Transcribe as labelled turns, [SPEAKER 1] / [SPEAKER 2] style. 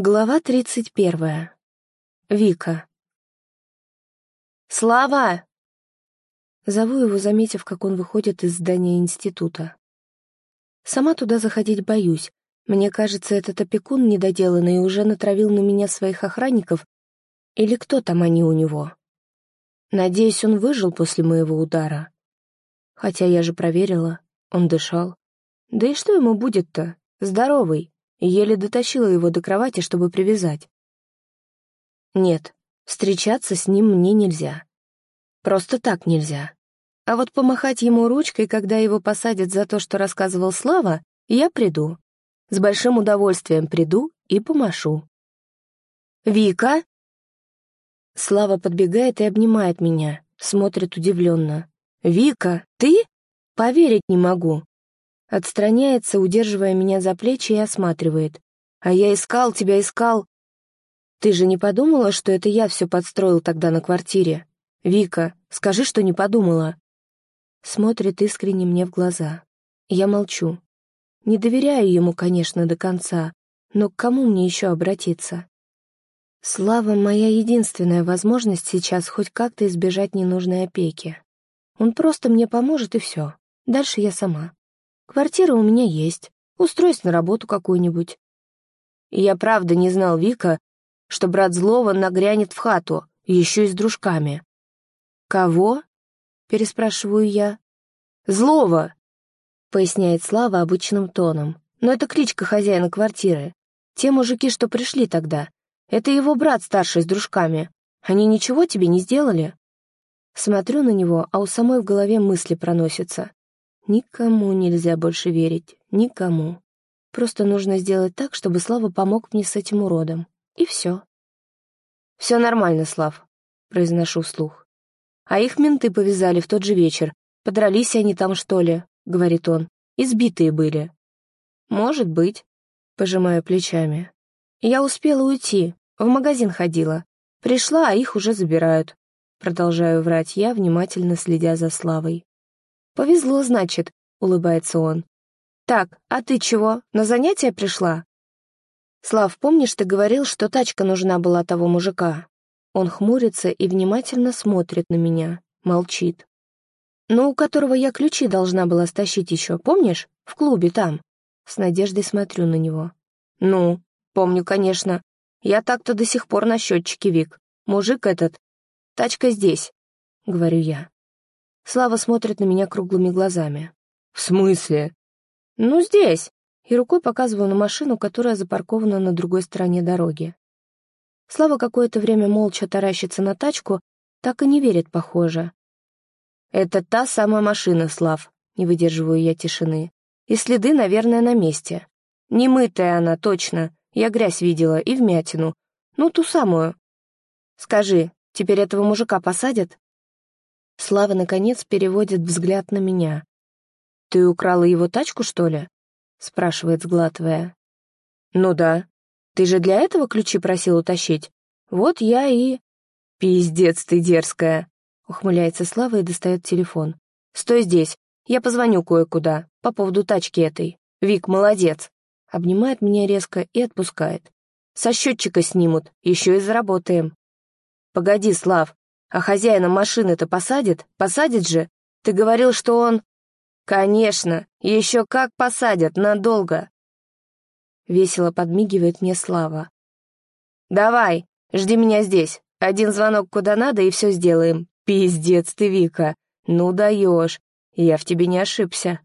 [SPEAKER 1] Глава тридцать первая. Вика. «Слава!» Зову его, заметив, как он выходит из здания института. Сама туда заходить боюсь. Мне кажется, этот опекун недоделанный уже натравил на меня своих охранников, или кто там они у него. Надеюсь, он выжил после моего удара. Хотя я же проверила, он дышал. Да и что ему будет-то? Здоровый еле дотащила его до кровати, чтобы привязать. Нет, встречаться с ним мне нельзя. Просто так нельзя. А вот помахать ему ручкой, когда его посадят за то, что рассказывал Слава, я приду. С большим удовольствием приду и помашу. «Вика?» Слава подбегает и обнимает меня, смотрит удивленно. «Вика, ты? Поверить не могу. Отстраняется, удерживая меня за плечи и осматривает. «А я искал тебя, искал!» «Ты же не подумала, что это я все подстроил тогда на квартире? Вика, скажи, что не подумала!» Смотрит искренне мне в глаза. Я молчу. Не доверяю ему, конечно, до конца, но к кому мне еще обратиться? Слава — моя единственная возможность сейчас хоть как-то избежать ненужной опеки. Он просто мне поможет, и все. Дальше я сама. Квартира у меня есть. Устроюсь на работу какую-нибудь. я правда не знал Вика, что брат злого нагрянет в хату, еще и с дружками. «Кого?» — переспрашиваю я. «Злого!» — поясняет Слава обычным тоном. «Но это кличка хозяина квартиры. Те мужики, что пришли тогда, это его брат старший с дружками. Они ничего тебе не сделали?» Смотрю на него, а у самой в голове мысли проносятся. Никому нельзя больше верить, никому. Просто нужно сделать так, чтобы Слава помог мне с этим уродом. И все. «Все нормально, Слав», — произношу вслух. «А их менты повязали в тот же вечер. Подрались они там, что ли?» — говорит он. «Избитые были». «Может быть», — пожимаю плечами. «Я успела уйти, в магазин ходила. Пришла, а их уже забирают». Продолжаю врать я, внимательно следя за Славой. «Повезло, значит», — улыбается он. «Так, а ты чего, на занятия пришла?» «Слав, помнишь, ты говорил, что тачка нужна была того мужика?» Он хмурится и внимательно смотрит на меня, молчит. «Ну, у которого я ключи должна была стащить еще, помнишь? В клубе там». С надеждой смотрю на него. «Ну, помню, конечно. Я так-то до сих пор на счетчике, Вик. Мужик этот. Тачка здесь», — говорю я. Слава смотрит на меня круглыми глазами. «В смысле?» «Ну, здесь!» И рукой показываю на машину, которая запаркована на другой стороне дороги. Слава какое-то время молча таращится на тачку, так и не верит, похоже. «Это та самая машина, Слав», — не выдерживаю я тишины. «И следы, наверное, на месте. Немытая она, точно. Я грязь видела и вмятину. Ну, ту самую. Скажи, теперь этого мужика посадят?» Слава, наконец, переводит взгляд на меня. «Ты украла его тачку, что ли?» — спрашивает, сглатывая. «Ну да. Ты же для этого ключи просил утащить? Вот я и...» «Пиздец ты дерзкая!» — ухмыляется Слава и достает телефон. «Стой здесь, я позвоню кое-куда, по поводу тачки этой. Вик, молодец!» Обнимает меня резко и отпускает. «Со счетчика снимут, еще и заработаем». «Погоди, Слав, а хозяина машины-то посадит? Посадит же? Ты говорил, что он...» «Конечно, еще как посадят, надолго!» Весело подмигивает мне Слава. «Давай, жди меня здесь. Один звонок куда надо, и все сделаем. Пиздец ты, Вика. Ну даешь. Я в тебе не ошибся».